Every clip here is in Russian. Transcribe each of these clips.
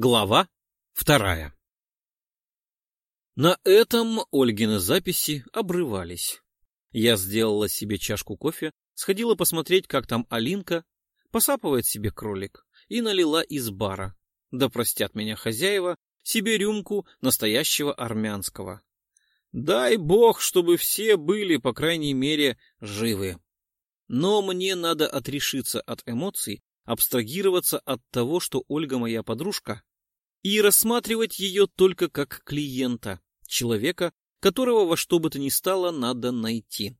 Глава вторая На этом Ольгины записи обрывались. Я сделала себе чашку кофе, сходила посмотреть, как там Алинка, посапывает себе кролик, и налила из бара. Да простят меня хозяева, себе рюмку настоящего армянского. Дай бог, чтобы все были, по крайней мере, живы. Но мне надо отрешиться от эмоций, абстрагироваться от того, что Ольга моя подружка, и рассматривать ее только как клиента, человека, которого во что бы то ни стало надо найти.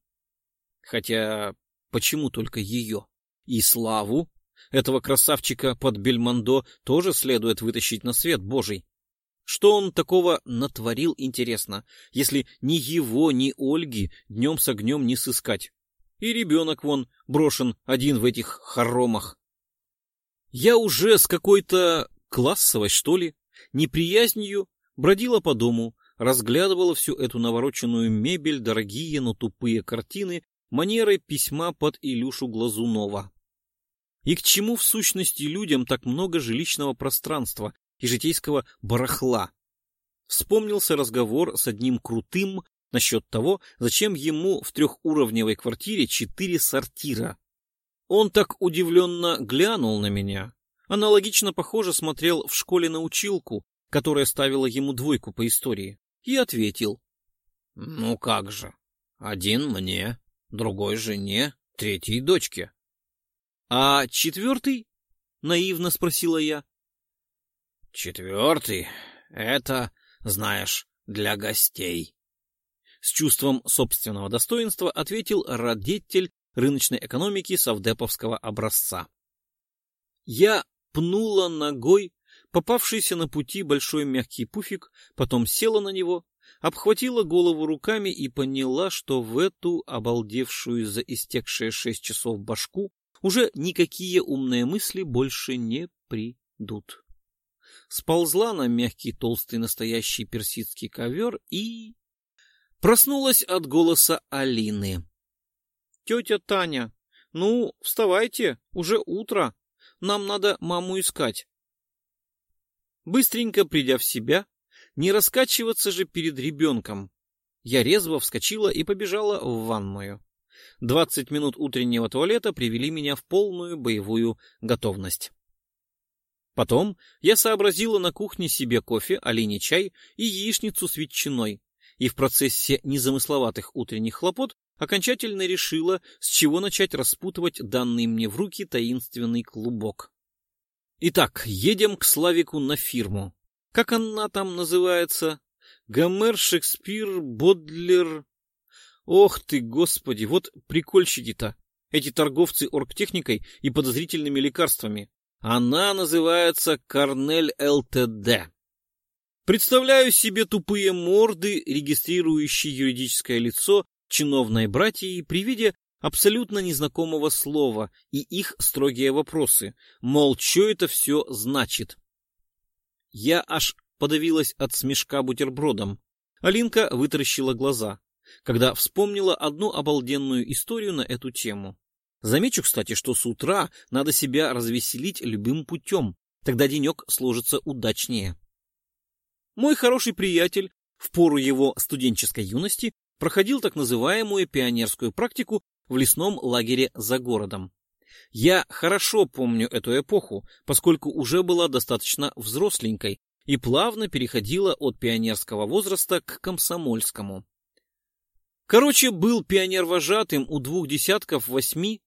Хотя почему только ее? И Славу, этого красавчика под Бельмондо, тоже следует вытащить на свет Божий. Что он такого натворил, интересно, если ни его, ни Ольги днем с огнем не сыскать? И ребенок вон брошен один в этих хоромах. Я уже с какой-то классовой, что ли, неприязнью бродила по дому, разглядывала всю эту навороченную мебель, дорогие, но тупые картины, манерой письма под Илюшу Глазунова. И к чему в сущности людям так много жилищного пространства и житейского барахла? Вспомнился разговор с одним крутым насчет того, зачем ему в трехуровневой квартире четыре сортира. Он так удивленно глянул на меня, Аналогично похоже смотрел в школе на училку, которая ставила ему двойку по истории, и ответил. — Ну как же, один мне, другой жене, третьей дочке. — А четвертый? — наивно спросила я. — Четвертый — это, знаешь, для гостей. С чувством собственного достоинства ответил родитель рыночной экономики совдеповского образца. Я пнула ногой попавшийся на пути большой мягкий пуфик, потом села на него, обхватила голову руками и поняла, что в эту обалдевшую за истекшие шесть часов башку уже никакие умные мысли больше не придут. Сползла на мягкий толстый настоящий персидский ковер и... Проснулась от голоса Алины. — Тетя Таня, ну, вставайте, уже утро. Нам надо маму искать. Быстренько придя в себя, не раскачиваться же перед ребенком, я резво вскочила и побежала в ванную. Двадцать минут утреннего туалета привели меня в полную боевую готовность. Потом я сообразила на кухне себе кофе, оленей чай и яичницу с ветчиной, и в процессе незамысловатых утренних хлопот окончательно решила, с чего начать распутывать данный мне в руки таинственный клубок. Итак, едем к Славику на фирму. Как она там называется? Гомер, Шекспир, Бодлер... Ох ты, господи, вот прикольщики-то, эти торговцы оргтехникой и подозрительными лекарствами. Она называется Корнель ЛТД. Представляю себе тупые морды, регистрирующие юридическое лицо чиновной братьей при виде абсолютно незнакомого слова и их строгие вопросы, мол, что это все значит. Я аж подавилась от смешка бутербродом. Алинка вытаращила глаза, когда вспомнила одну обалденную историю на эту тему. Замечу, кстати, что с утра надо себя развеселить любым путем, тогда денек сложится удачнее. Мой хороший приятель в пору его студенческой юности проходил так называемую пионерскую практику в лесном лагере за городом. Я хорошо помню эту эпоху, поскольку уже была достаточно взросленькой и плавно переходила от пионерского возраста к комсомольскому. Короче, был пионер-вожатым у двух десятков восьми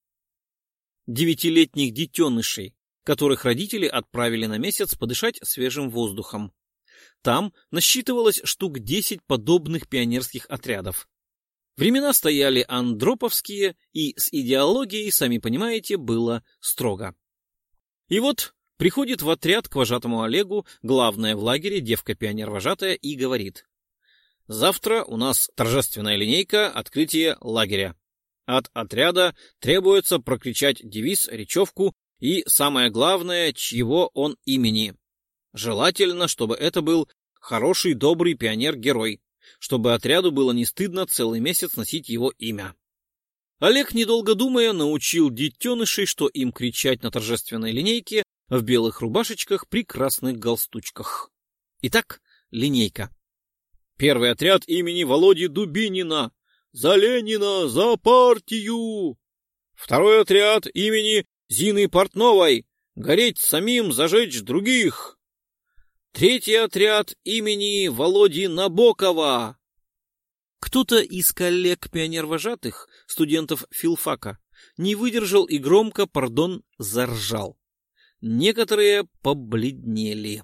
девятилетних детенышей, которых родители отправили на месяц подышать свежим воздухом. Там насчитывалось штук десять подобных пионерских отрядов. Времена стояли андроповские, и с идеологией, сами понимаете, было строго. И вот приходит в отряд к вожатому Олегу, главная в лагере, девка-пионер-вожатая, и говорит. «Завтра у нас торжественная линейка открытия лагеря. От отряда требуется прокричать девиз, речевку и, самое главное, чьего он имени. Желательно, чтобы это был хороший, добрый пионер-герой, чтобы отряду было не стыдно целый месяц носить его имя. Олег, недолго думая, научил детенышей, что им кричать на торжественной линейке в белых рубашечках при красных галстучках. Итак, линейка. Первый отряд имени Володи Дубинина. За Ленина, за партию! Второй отряд имени Зины Портновой. Гореть самим, зажечь других. Третий отряд имени Володи Набокова. Кто-то из коллег пионервожатых, студентов филфака, не выдержал и громко, пардон, заржал. Некоторые побледнели.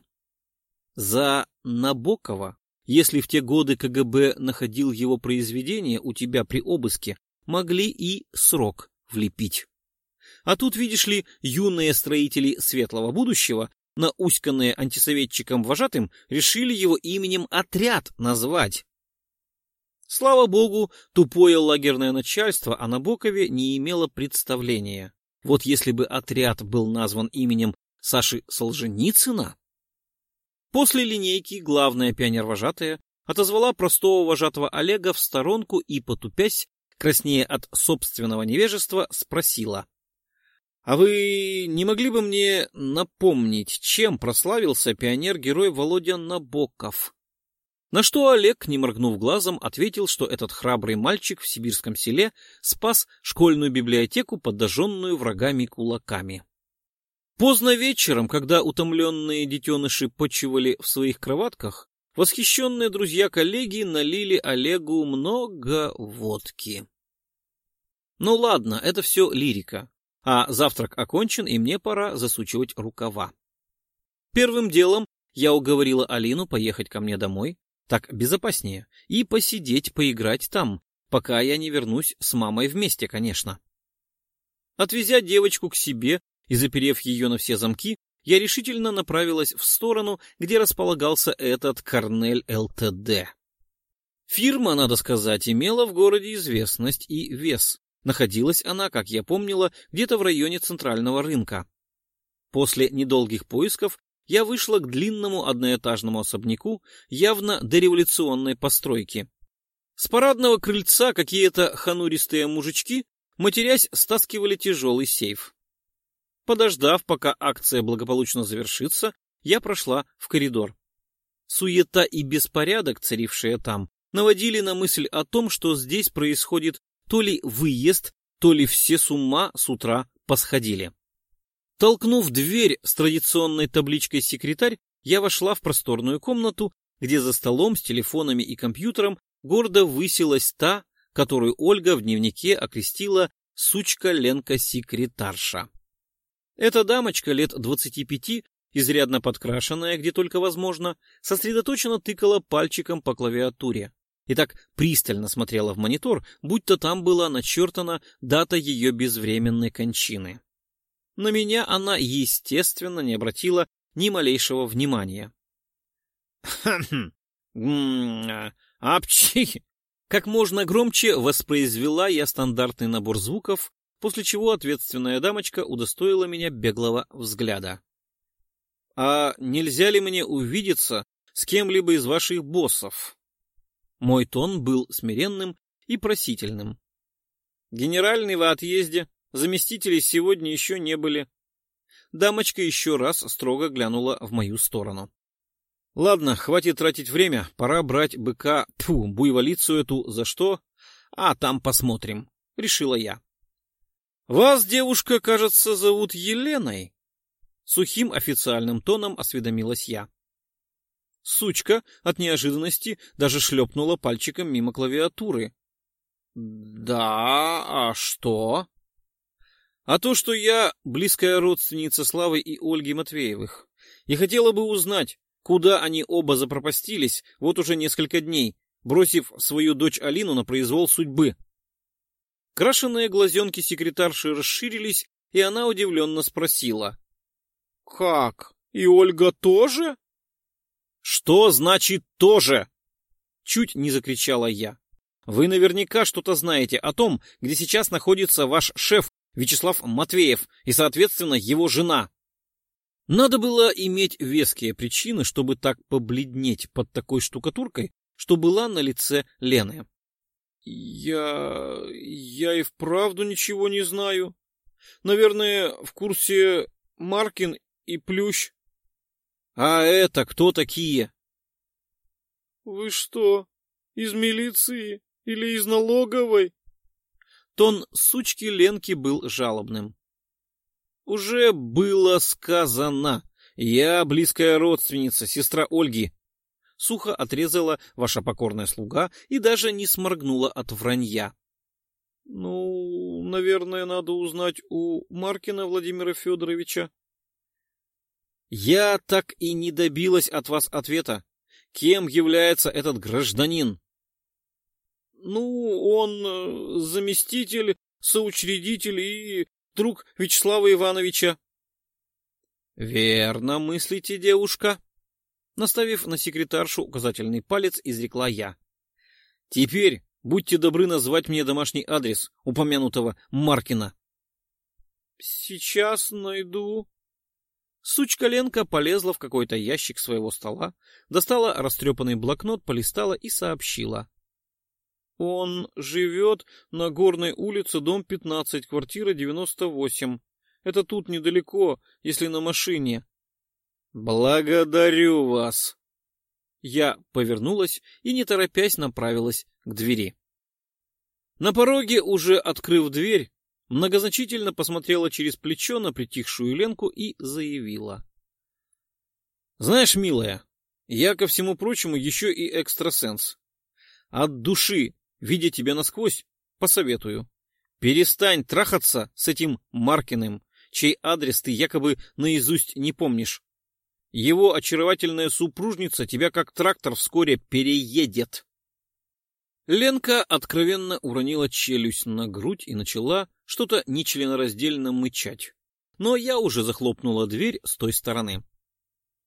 За Набокова, если в те годы КГБ находил его произведение у тебя при обыске, могли и срок влепить. А тут, видишь ли, юные строители светлого будущего, науськанные антисоветчиком вожатым, решили его именем отряд назвать. Слава богу, тупое лагерное начальство о Набокове не имело представления. Вот если бы отряд был назван именем Саши Солженицына... После линейки главная пионер-вожатая отозвала простого вожатого Олега в сторонку и, потупясь, краснее от собственного невежества, спросила. — А вы не могли бы мне напомнить, чем прославился пионер-герой Володя Набоков? На что Олег, не моргнув глазом, ответил, что этот храбрый мальчик в сибирском селе спас школьную библиотеку, подожженную врагами кулаками. Поздно вечером, когда утомленные детеныши почивали в своих кроватках, восхищенные друзья-коллеги налили Олегу много водки. Ну ладно, это все лирика. А завтрак окончен, и мне пора засучивать рукава. Первым делом я уговорила Алину поехать ко мне домой, так безопаснее. И посидеть, поиграть там, пока я не вернусь с мамой вместе, конечно. Отвезя девочку к себе и заперев ее на все замки, я решительно направилась в сторону, где располагался этот Корнель ЛТД. Фирма, надо сказать, имела в городе известность и вес. Находилась она, как я помнила, где-то в районе центрального рынка. После недолгих поисков я вышла к длинному одноэтажному особняку явно дореволюционной постройки. С парадного крыльца какие-то хануристые мужички, матерясь, стаскивали тяжелый сейф. Подождав, пока акция благополучно завершится, я прошла в коридор. Суета и беспорядок, царившие там, наводили на мысль о том, что здесь происходит то ли выезд, то ли все с ума с утра посходили. Толкнув дверь с традиционной табличкой «Секретарь», я вошла в просторную комнату, где за столом с телефонами и компьютером гордо высилась та, которую Ольга в дневнике окрестила «сучка Ленка-секретарша». Эта дамочка лет двадцати пяти, изрядно подкрашенная, где только возможно, сосредоточенно тыкала пальчиком по клавиатуре и так пристально смотрела в монитор, будто там была начертана дата ее безвременной кончины. На меня она, естественно, не обратила ни малейшего внимания. «Апчи!» Как можно громче воспроизвела я стандартный набор звуков, после чего ответственная дамочка удостоила меня беглого взгляда. «А нельзя ли мне увидеться с кем-либо из ваших боссов?» Мой тон был смиренным и просительным. «Генеральный в отъезде. Заместителей сегодня еще не были. Дамочка еще раз строго глянула в мою сторону. Ладно, хватит тратить время, пора брать быка, тьфу, буйволицу эту, за что? А там посмотрим, решила я. Вас, девушка, кажется, зовут Еленой. Сухим официальным тоном осведомилась я. Сучка от неожиданности даже шлепнула пальчиком мимо клавиатуры. «Да, а что?» а то, что я близкая родственница Славы и Ольги Матвеевых, и хотела бы узнать, куда они оба запропастились вот уже несколько дней, бросив свою дочь Алину на произвол судьбы. Крашеные глазенки секретарши расширились, и она удивленно спросила. — Как? И Ольга тоже? — Что значит «тоже»? Чуть не закричала я. Вы наверняка что-то знаете о том, где сейчас находится ваш шеф Вячеслав Матвеев и, соответственно, его жена. Надо было иметь веские причины, чтобы так побледнеть под такой штукатуркой, что была на лице Лены. Я... я и вправду ничего не знаю. Наверное, в курсе Маркин и Плющ. — А это кто такие? — Вы что, из милиции или из налоговой? Тон сучки Ленки был жалобным. — Уже было сказано. Я близкая родственница, сестра Ольги. Сухо отрезала ваша покорная слуга и даже не сморгнула от вранья. — Ну, наверное, надо узнать у Маркина Владимира Федоровича. — Я так и не добилась от вас ответа. Кем является этот гражданин? — Ну, он э, заместитель, соучредитель и друг Вячеслава Ивановича. — Верно мыслите, девушка. Наставив на секретаршу указательный палец, изрекла я. — Теперь будьте добры назвать мне домашний адрес упомянутого Маркина. — Сейчас найду. Сучка Ленка полезла в какой-то ящик своего стола, достала растрепанный блокнот, полистала и сообщила. — Он живет на Горной улице, дом 15, квартира 98. Это тут недалеко, если на машине. «Благодарю вас!» Я повернулась и, не торопясь, направилась к двери. На пороге, уже открыв дверь, многозначительно посмотрела через плечо на притихшую Ленку и заявила. «Знаешь, милая, я, ко всему прочему, еще и экстрасенс. От души, видя тебя насквозь, посоветую. Перестань трахаться с этим Маркиным, чей адрес ты якобы наизусть не помнишь. Его очаровательная супружница тебя как трактор вскоре переедет. Ленка откровенно уронила челюсть на грудь и начала что-то нечленораздельно мычать. Но я уже захлопнула дверь с той стороны.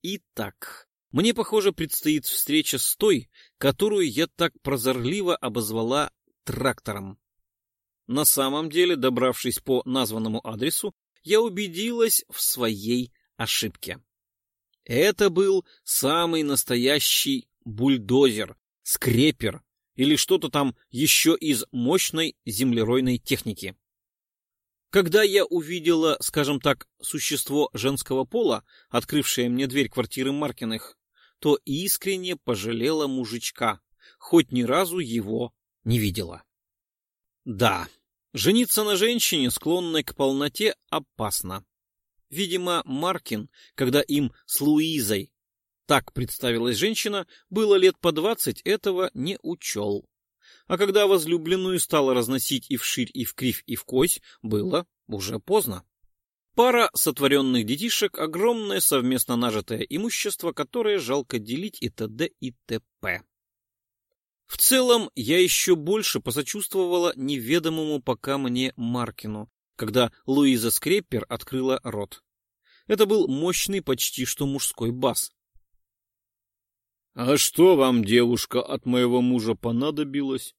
Итак, мне, похоже, предстоит встреча с той, которую я так прозорливо обозвала трактором. На самом деле, добравшись по названному адресу, я убедилась в своей ошибке. Это был самый настоящий бульдозер, скрепер или что-то там еще из мощной землеройной техники. Когда я увидела, скажем так, существо женского пола, открывшее мне дверь квартиры Маркиных, то искренне пожалела мужичка, хоть ни разу его не видела. Да, жениться на женщине, склонной к полноте, опасно. Видимо, Маркин, когда им с Луизой так представилась женщина, было лет по двадцать, этого не учел. А когда возлюбленную стало разносить и вширь, и вкривь, и вкось, было уже поздно. Пара сотворенных детишек, огромное совместно нажитое имущество, которое жалко делить и т.д. и т.п. В целом, я еще больше посочувствовала неведомому пока мне Маркину, когда Луиза Скреппер открыла рот. Это был мощный, почти что мужской бас. — А что вам, девушка, от моего мужа понадобилось?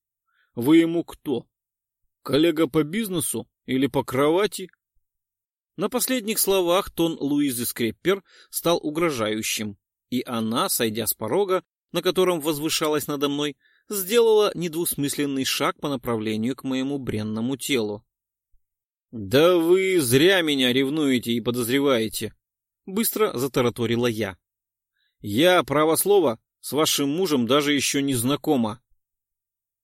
Вы ему кто? Коллега по бизнесу или по кровати? На последних словах тон Луизы Скреппер стал угрожающим, и она, сойдя с порога, на котором возвышалась надо мной, сделала недвусмысленный шаг по направлению к моему бренному телу. «Да вы зря меня ревнуете и подозреваете», — быстро затараторила я. «Я, право слово, с вашим мужем даже еще не знакома».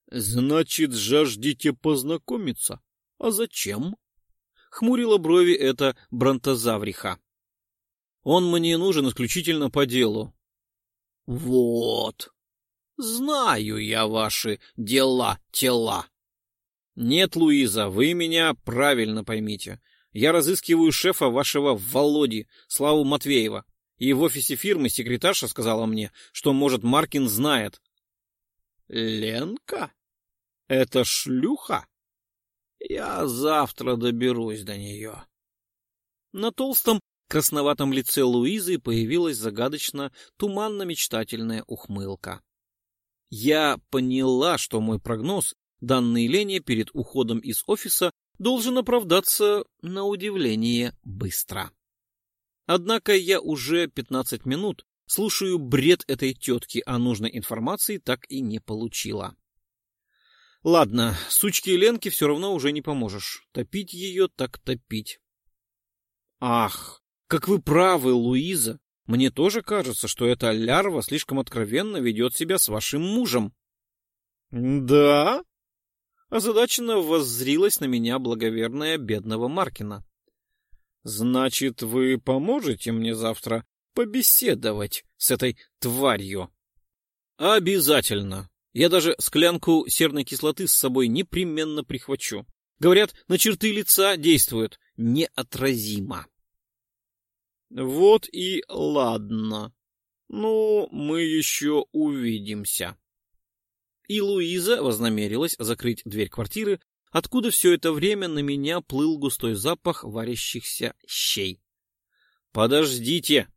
«Значит, жаждете познакомиться? А зачем?» — хмурила брови эта бронтозавриха. «Он мне нужен исключительно по делу». «Вот, знаю я ваши дела-тела», «Нет, Луиза, вы меня правильно поймите. Я разыскиваю шефа вашего Володи, Славу Матвеева. И в офисе фирмы секретарша сказала мне, что, может, Маркин знает». «Ленка? Это шлюха? Я завтра доберусь до нее». На толстом красноватом лице Луизы появилась загадочно туманно-мечтательная ухмылка. Я поняла, что мой прогноз данный Лене перед уходом из офиса должен оправдаться на удивление быстро. Однако я уже 15 минут слушаю бред этой тетки, а нужной информации так и не получила. Ладно, сучке Ленке все равно уже не поможешь. Топить ее так топить. Ах, Как вы правы, Луиза. Мне тоже кажется, что эта лярва слишком откровенно ведет себя с вашим мужем. Да? Озадаченно воззрилась на меня благоверная бедного Маркина. Значит, вы поможете мне завтра побеседовать с этой тварью? Обязательно. Я даже склянку серной кислоты с собой непременно прихвачу. Говорят, на черты лица действует неотразимо. Вот и ладно. Ну, мы еще увидимся. И Луиза вознамерилась закрыть дверь квартиры, откуда все это время на меня плыл густой запах варящихся щей. «Подождите!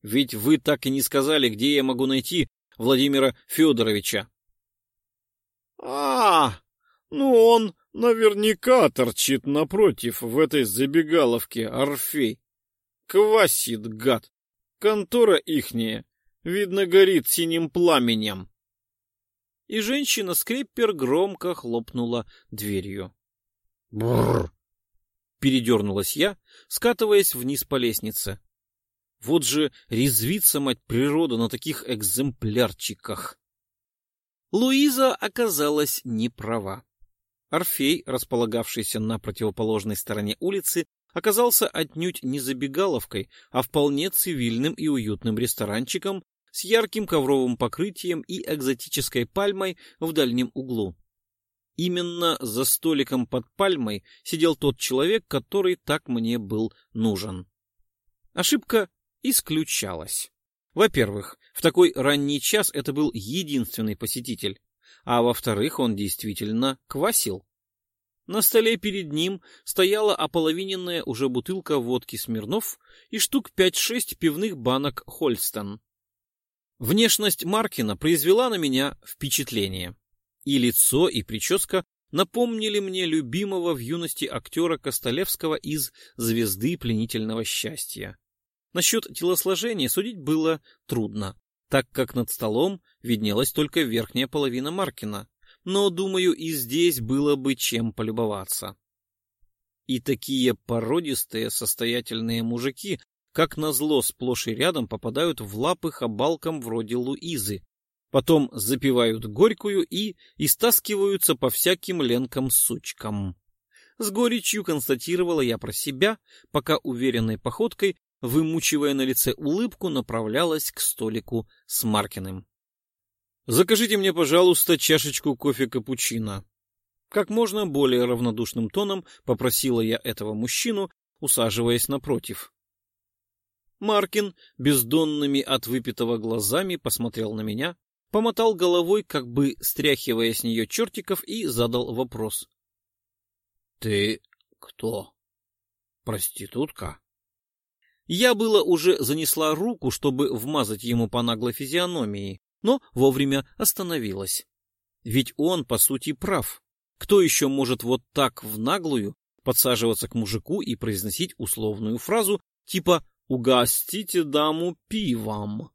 Ведь вы так и не сказали, где я могу найти Владимира Федоровича». «А, ну он наверняка торчит напротив в этой забегаловке Орфей. Квасит, гад. Контора ихняя, видно, горит синим пламенем. И женщина-скриппер громко хлопнула дверью. Бррр! Передернулась я, скатываясь вниз по лестнице. Вот же резвится мать природа на таких экземплярчиках. Луиза оказалась не права. Орфей, располагавшийся на противоположной стороне улицы, оказался отнюдь не забегаловкой, а вполне цивильным и уютным ресторанчиком с ярким ковровым покрытием и экзотической пальмой в дальнем углу. Именно за столиком под пальмой сидел тот человек, который так мне был нужен. Ошибка исключалась. Во-первых, в такой ранний час это был единственный посетитель, а во-вторых, он действительно квасил. На столе перед ним стояла ополовиненная уже бутылка водки Смирнов и штук 5-6 пивных банок Хольстон. Внешность Маркина произвела на меня впечатление. И лицо, и прическа напомнили мне любимого в юности актера Костолевского из «Звезды пленительного счастья». Насчет телосложения судить было трудно, так как над столом виднелась только верхняя половина Маркина, но, думаю, и здесь было бы чем полюбоваться. И такие породистые, состоятельные мужики, как назло, сплошь и рядом попадают в лапы хабалкам вроде Луизы, потом запивают горькую и истаскиваются по всяким ленкам-сучкам. С горечью констатировала я про себя, пока уверенной походкой, вымучивая на лице улыбку, направлялась к столику с Маркиным. Закажите мне, пожалуйста, чашечку кофе-капучино. Как можно более равнодушным тоном попросила я этого мужчину, усаживаясь напротив. Маркин бездонными от выпитого глазами посмотрел на меня, помотал головой, как бы стряхивая с нее чертиков, и задал вопрос. — Ты кто? Проститутка? Я было уже занесла руку, чтобы вмазать ему по наглой физиономии, но вовремя остановилась. Ведь он, по сути, прав. Кто еще может вот так в наглую подсаживаться к мужику и произносить условную фразу типа «угостите даму пивом»?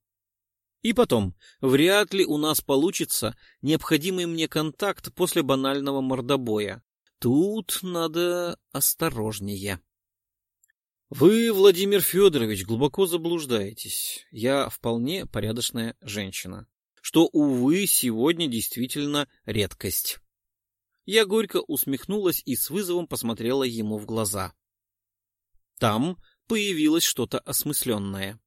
И потом, вряд ли у нас получится необходимый мне контакт после банального мордобоя. Тут надо осторожнее. Вы, Владимир Федорович, глубоко заблуждаетесь. Я вполне порядочная женщина что, увы, сегодня действительно редкость. Я горько усмехнулась и с вызовом посмотрела ему в глаза. Там появилось что-то осмысленное.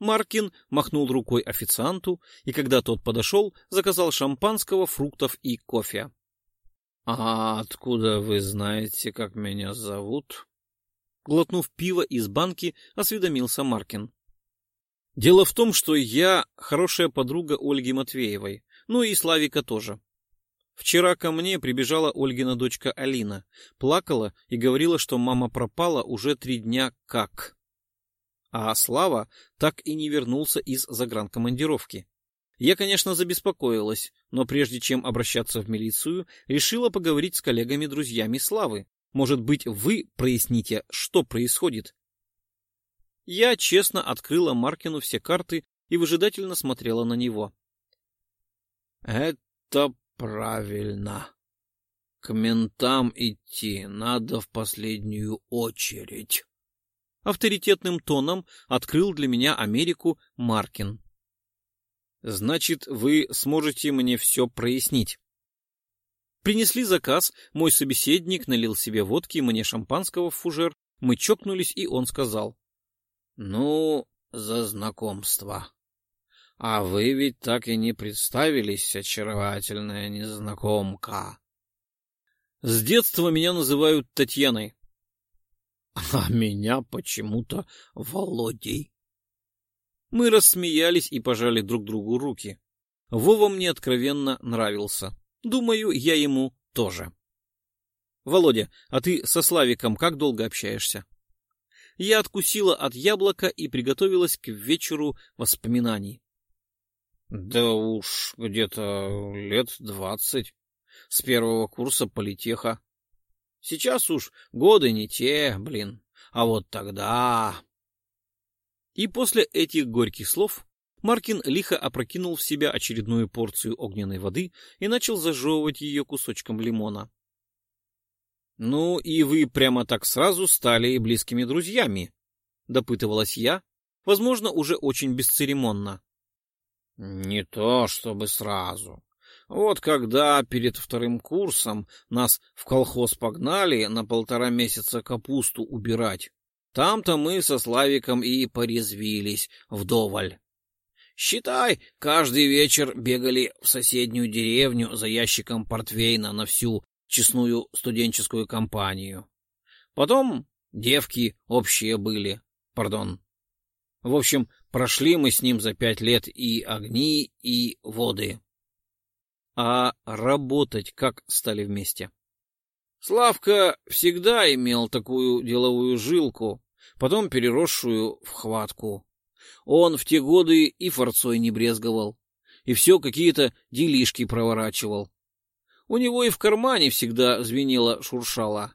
Маркин махнул рукой официанту, и когда тот подошел, заказал шампанского, фруктов и кофе. — А откуда вы знаете, как меня зовут? Глотнув пиво из банки, осведомился Маркин. Дело в том, что я хорошая подруга Ольги Матвеевой, ну и Славика тоже. Вчера ко мне прибежала Ольгина дочка Алина, плакала и говорила, что мама пропала уже три дня как. А Слава так и не вернулся из загранкомандировки. Я, конечно, забеспокоилась, но прежде чем обращаться в милицию, решила поговорить с коллегами-друзьями Славы. Может быть, вы проясните, что происходит, я честно открыла Маркину все карты и выжидательно смотрела на него. — Это правильно. К ментам идти надо в последнюю очередь. Авторитетным тоном открыл для меня Америку Маркин. Значит, вы сможете мне все прояснить. Принесли заказ, мой собеседник налил себе водки, мне шампанского в фужер, мы чокнулись, и он сказал. — Ну, за знакомство. А вы ведь так и не представились, очаровательная незнакомка. С детства меня называют Татьяной. А меня почему-то Володей. Мы рассмеялись и пожали друг другу руки. Вова мне откровенно нравился. Думаю, я ему тоже. Володя, а ты со Славиком как долго общаешься? Я откусила от яблока и приготовилась к вечеру воспоминаний. Да уж где-то лет двадцать. С первого курса политеха. Сейчас уж годы не те, блин. А вот тогда... И после этих горьких слов Маркин лихо опрокинул в себя очередную порцию огненной воды и начал зажевывать ее кусочком лимона. — Ну и вы прямо так сразу стали близкими друзьями? — допытывалась я, возможно, уже очень бесцеремонно. — Не то чтобы сразу. Вот когда перед вторым курсом нас в колхоз погнали на полтора месяца капусту убирать, там-то мы со Славиком и порезвились вдоволь. Считай, каждый вечер бегали в соседнюю деревню за ящиком портвейна на всю честную студенческую компанию. Потом девки общие были, пардон. В общем, прошли мы с ним за пять лет и огни, и воды. А работать как стали вместе? Славка всегда имел такую деловую жилку, потом переросшую в хватку. Он в те годы и форцой не брезговал, и все какие-то делишки проворачивал. У него и в кармане всегда звенело шуршало.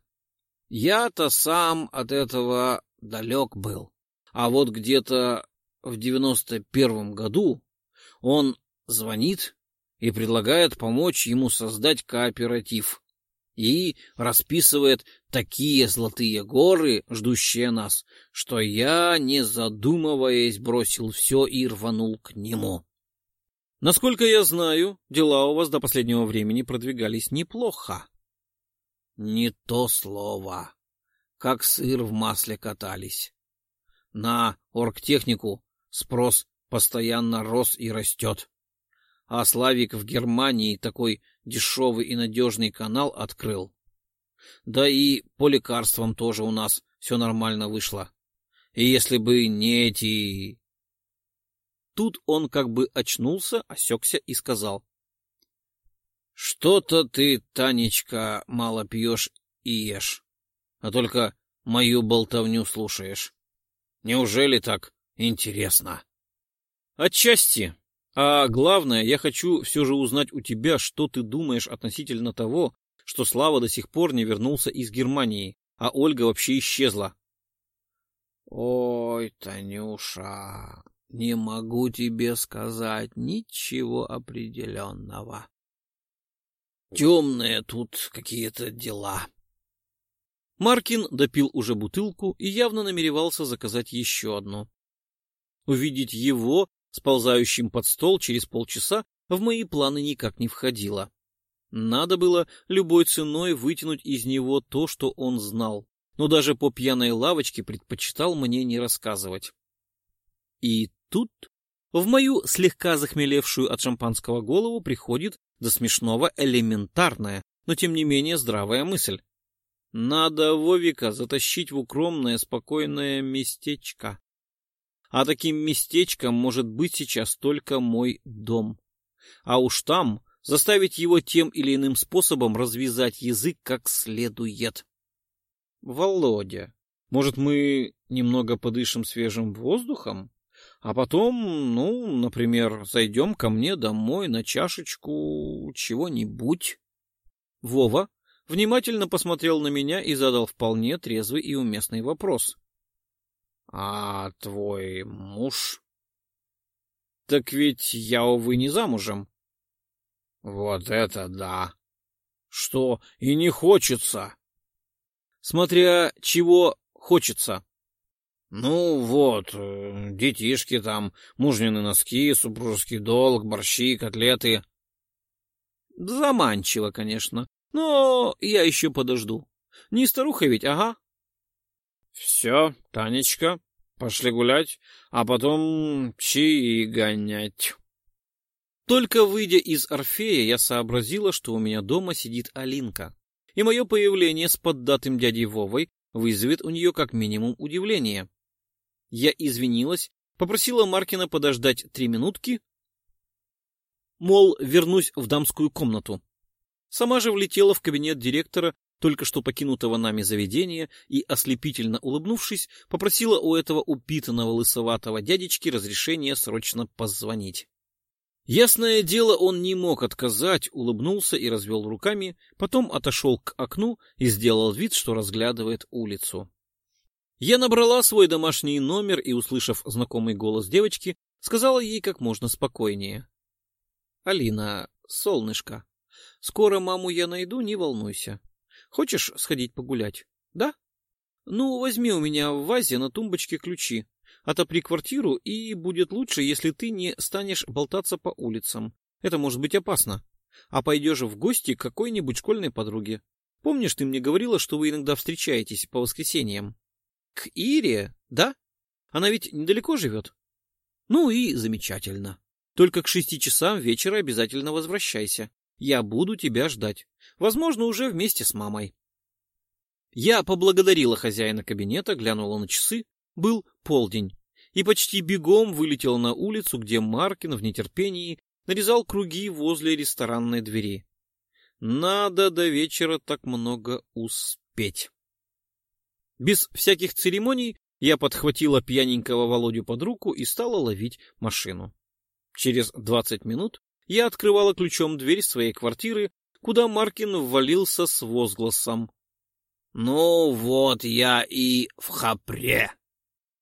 Я-то сам от этого далек был. А вот где-то в девяносто первом году он звонит и предлагает помочь ему создать кооператив и расписывает такие золотые горы, ждущие нас, что я, не задумываясь, бросил все и рванул к нему. Насколько я знаю, дела у вас до последнего времени продвигались неплохо. Не то слово. Как сыр в масле катались. На оргтехнику спрос постоянно рос и растет. А Славик в Германии такой дешевый и надежный канал открыл. Да и по лекарствам тоже у нас все нормально вышло. И если бы не эти... Тут он как бы очнулся, осекся и сказал. — Что-то ты, Танечка, мало пьешь и ешь, а только мою болтовню слушаешь. Неужели так интересно? — Отчасти, а главное, я хочу все же узнать у тебя, что ты думаешь относительно того, что Слава до сих пор не вернулся из Германии, а Ольга вообще исчезла. Ой, Танюша, не могу тебе сказать ничего определенного. Темные тут какие-то дела. Маркин допил уже бутылку и явно намеревался заказать еще одну. Увидеть его сползающим под стол через полчаса, в мои планы никак не входило. Надо было любой ценой вытянуть из него то, что он знал, но даже по пьяной лавочке предпочитал мне не рассказывать. И тут в мою слегка захмелевшую от шампанского голову приходит до смешного элементарная, но тем не менее здравая мысль. Надо Вовика затащить в укромное спокойное местечко. А таким местечком может быть сейчас только мой дом. А уж там заставить его тем или иным способом развязать язык как следует. Володя, может, мы немного подышим свежим воздухом? А потом, ну, например, зайдем ко мне домой на чашечку чего-нибудь. Вова внимательно посмотрел на меня и задал вполне трезвый и уместный вопрос. А твой муж? Так ведь я, увы, не замужем. Вот это да! Что, и не хочется? Смотря чего хочется. Ну вот, э, детишки там, мужнины носки, супружеский долг, борщи, котлеты. Заманчиво, конечно, но я еще подожду. Не старуха ведь, ага. Все, Танечка, пошли гулять, а потом чаи гонять. Только выйдя из Орфея, я сообразила, что у меня дома сидит Алинка, и мое появление с поддатым дядей Вовой вызовет у нее как минимум удивление. Я извинилась, попросила Маркина подождать три минутки, мол, вернусь в дамскую комнату. Сама же влетела в кабинет директора только что покинутого нами заведения и, ослепительно улыбнувшись, попросила у этого упитанного лысоватого дядечки разрешения срочно позвонить. Ясное дело, он не мог отказать, улыбнулся и развел руками, потом отошел к окну и сделал вид, что разглядывает улицу. Я набрала свой домашний номер и, услышав знакомый голос девочки, сказала ей как можно спокойнее. — Алина, солнышко, скоро маму я найду, не волнуйся. Хочешь сходить погулять? Да? Ну, возьми у меня в вазе на тумбочке ключи отопри квартиру, и будет лучше, если ты не станешь болтаться по улицам. Это может быть опасно. А пойдешь в гости к какой-нибудь школьной подруге. Помнишь, ты мне говорила, что вы иногда встречаетесь по воскресеньям? К Ире, да? Она ведь недалеко живет? Ну и замечательно. Только к шести часам вечера обязательно возвращайся. Я буду тебя ждать. Возможно, уже вместе с мамой. Я поблагодарила хозяина кабинета, глянула на часы был полдень, и почти бегом вылетел на улицу, где Маркин в нетерпении нарезал круги возле ресторанной двери. Надо до вечера так много успеть. Без всяких церемоний я подхватила пьяненького Володю под руку и стала ловить машину. Через двадцать минут я открывала ключом дверь своей квартиры, куда Маркин ввалился с возгласом. — Ну вот я и в хапре.